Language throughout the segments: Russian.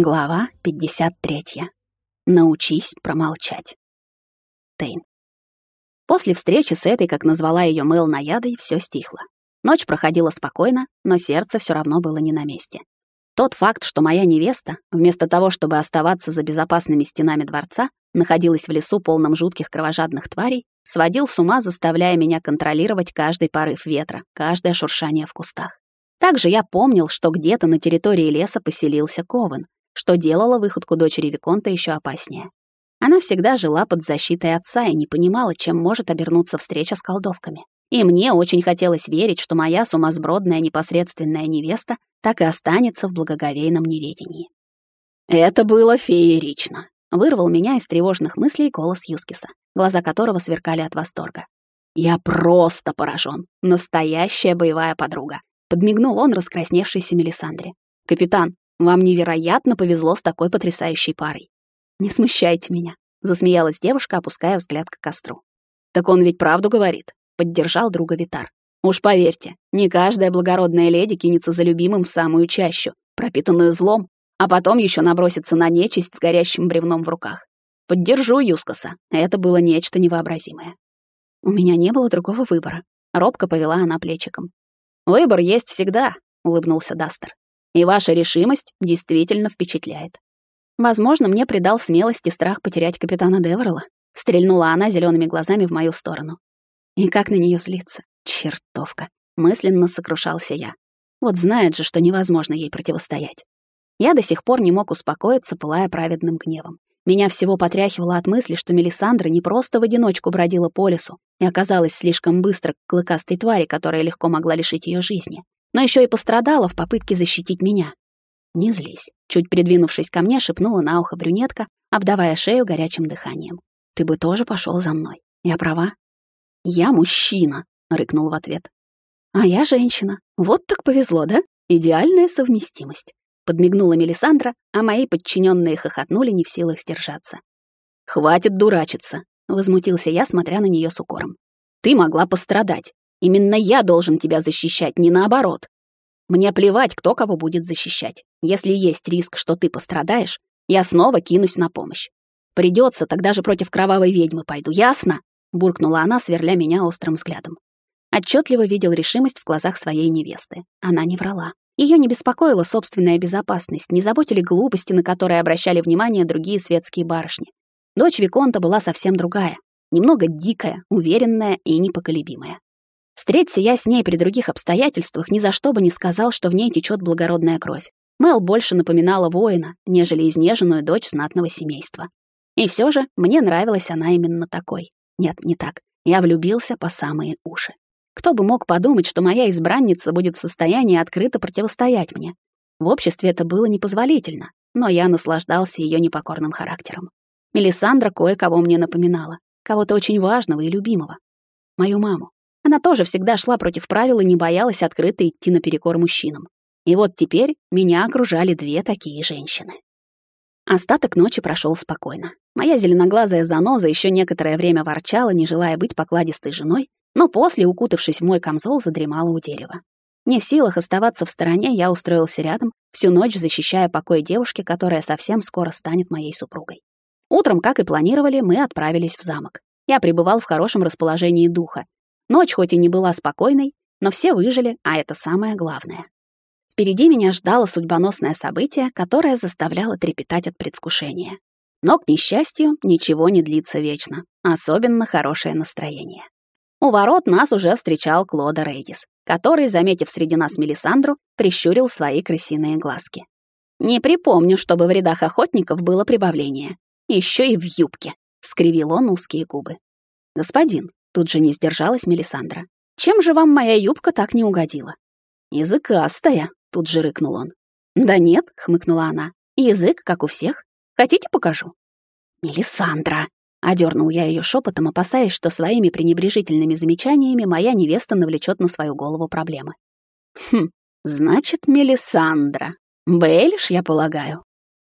Глава 53. Научись промолчать. Тейн. После встречи с этой, как назвала ее Мэл наядой, все стихло. Ночь проходила спокойно, но сердце все равно было не на месте. Тот факт, что моя невеста, вместо того, чтобы оставаться за безопасными стенами дворца, находилась в лесу, полном жутких кровожадных тварей, сводил с ума, заставляя меня контролировать каждый порыв ветра, каждое шуршание в кустах. Также я помнил, что где-то на территории леса поселился Ковен, что делало выходку дочери Виконта еще опаснее. Она всегда жила под защитой отца и не понимала, чем может обернуться встреча с колдовками. И мне очень хотелось верить, что моя сумасбродная непосредственная невеста так и останется в благоговейном неведении. «Это было феерично», — вырвал меня из тревожных мыслей голос Юскиса, глаза которого сверкали от восторга. «Я просто поражен. Настоящая боевая подруга», — подмигнул он раскрасневшейся Мелисандре. «Капитан, вам невероятно повезло с такой потрясающей парой. Не смущайте меня, засмеялась девушка, опуская взгляд к костру. Так он ведь правду говорит, поддержал друга Витар. Уж поверьте, не каждая благородная леди кинется за любимым в самую чащу, пропитанную злом, а потом еще набросится на нечисть с горящим бревном в руках. Поддержу Юскоса. Это было нечто невообразимое. У меня не было другого выбора. Робко повела она плечиком. Выбор есть всегда, улыбнулся Дастер. И ваша решимость действительно впечатляет. Возможно, мне придал смелости страх потерять капитана Деверла. Стрельнула она зелеными глазами в мою сторону. И как на нее злиться? Чертовка. Мысленно сокрушался я. Вот знает же, что невозможно ей противостоять. Я до сих пор не мог успокоиться, пылая праведным гневом. Меня всего потряхивало от мысли, что Мелисандра не просто в одиночку бродила по лесу и оказалась слишком быстро к клыкастой твари, которая легко могла лишить ее жизни, но еще и пострадала в попытке защитить меня. Не злись. Чуть придвинувшись ко мне, шепнула на ухо брюнетка, обдавая шею горячим дыханием. Ты бы тоже пошел за мной. Я права? Я мужчина, рыкнул в ответ. А я женщина. Вот так повезло, да? Идеальная совместимость. Подмигнула Мелисандра, а мои подчиненные хохотнули, не в силах сдержаться. Хватит дурачиться, возмутился я, смотря на нее с укором. Ты могла пострадать. Именно я должен тебя защищать, не наоборот. Мне плевать, кто кого будет защищать. Если есть риск, что ты пострадаешь, я снова кинусь на помощь. Придется, тогда же против кровавой ведьмы пойду, ясно? буркнула она, сверля меня острым взглядом. Отчетливо видел решимость в глазах своей невесты. Она не врала. Ее не беспокоила собственная безопасность, не заботили глупости, на которые обращали внимание другие светские барышни. Дочь Виконта была совсем другая, немного дикая, уверенная и непоколебимая. Встреться я с ней при других обстоятельствах, ни за что бы не сказал, что в ней течет благородная кровь. Мэл больше напоминала воина, нежели изнеженную дочь знатного семейства. И все же мне нравилась она именно такой. Нет, не так. Я влюбился по самые уши. Кто бы мог подумать, что моя избранница будет в состоянии открыто противостоять мне. В обществе это было непозволительно, но я наслаждался ее непокорным характером. Мелисандра кое-кого мне напоминала, кого-то очень важного и любимого. Мою маму. Она тоже всегда шла против правил и не боялась открыто идти наперекор мужчинам. И вот теперь меня окружали две такие женщины. Остаток ночи прошел спокойно. Моя зеленоглазая заноза еще некоторое время ворчала, не желая быть покладистой женой, но после, укутавшись в мой камзол, задремала у дерева. Не в силах оставаться в стороне, я устроился рядом, всю ночь защищая покой девушки, которая совсем скоро станет моей супругой. Утром, как и планировали, мы отправились в замок. Я пребывал в хорошем расположении духа, Ночь хоть и не была спокойной, но все выжили, а это самое главное. Впереди меня ждало судьбоносное событие, которое заставляло трепетать от предвкушения. Но, к несчастью, ничего не длится вечно, особенно хорошее настроение. У ворот нас уже встречал Клода Рейдис, который, заметив среди нас Мелисандру, прищурил свои крысиные глазки. «Не припомню, чтобы в рядах охотников было прибавление. Еще и в юбке», — скривил он узкие губы. «Господин, Тут же не сдержалась Мелисандра. «Чем же вам моя юбка так не угодила?» «Языкастая», — тут же рыкнул он. «Да нет», — хмыкнула она. «Язык, как у всех. Хотите, покажу?» «Мелисандра!» — одернул я ее шепотом, опасаясь, что своими пренебрежительными замечаниями моя невеста навлечет на свою голову проблемы. «Хм, значит, Мелисандра. Бейлиш, я полагаю?»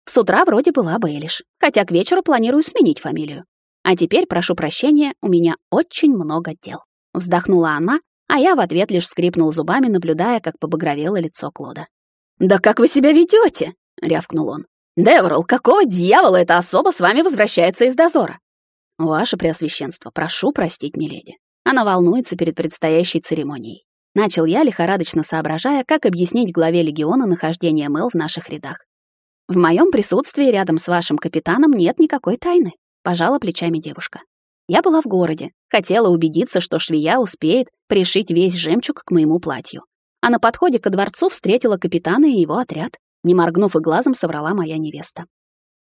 С утра вроде была Бейлиш, хотя к вечеру планирую сменить фамилию. А теперь, прошу прощения, у меня очень много дел. Вздохнула она, а я в ответ лишь скрипнул зубами, наблюдая, как побагровело лицо Клода. «Да как вы себя ведете? рявкнул он. «Деверл, какого дьявола эта особа с вами возвращается из дозора?» «Ваше Преосвященство, прошу простить миледи. Она волнуется перед предстоящей церемонией». Начал я, лихорадочно соображая, как объяснить главе легиона нахождение Мэл в наших рядах. «В моем присутствии рядом с вашим капитаном нет никакой тайны», — пожала плечами девушка. Я была в городе, хотела убедиться, что швея успеет пришить весь жемчуг к моему платью. А на подходе ко дворцу встретила капитана и его отряд. Не моргнув и глазом, соврала моя невеста.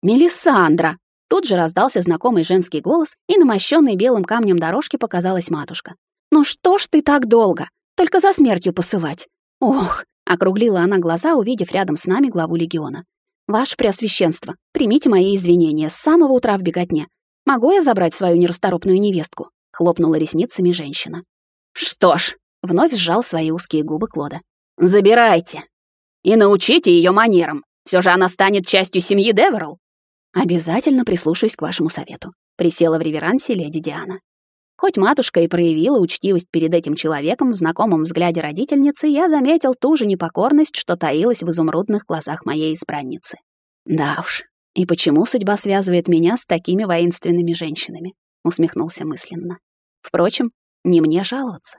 «Мелисандра!» Тут же раздался знакомый женский голос, и на мощенной белым камнем дорожке показалась матушка. «Ну что ж ты так долго? Только за смертью посылать!» «Ох!» — округлила она глаза, увидев рядом с нами главу легиона. «Ваше Преосвященство, примите мои извинения с самого утра в беготне. Могу я забрать свою нерасторопную невестку?» — хлопнула ресницами женщина. «Что ж!» — вновь сжал свои узкие губы Клода. «Забирайте!» И научите ее манерам. Все же она станет частью семьи Деверл. Обязательно прислушаюсь к вашему совету. Присела в реверансе леди Диана. Хоть матушка и проявила учтивость перед этим человеком в знакомом взгляде родительницы, я заметил ту же непокорность, что таилась в изумрудных глазах моей избранницы. Да уж, и почему судьба связывает меня с такими воинственными женщинами? Усмехнулся мысленно. Впрочем, не мне жаловаться.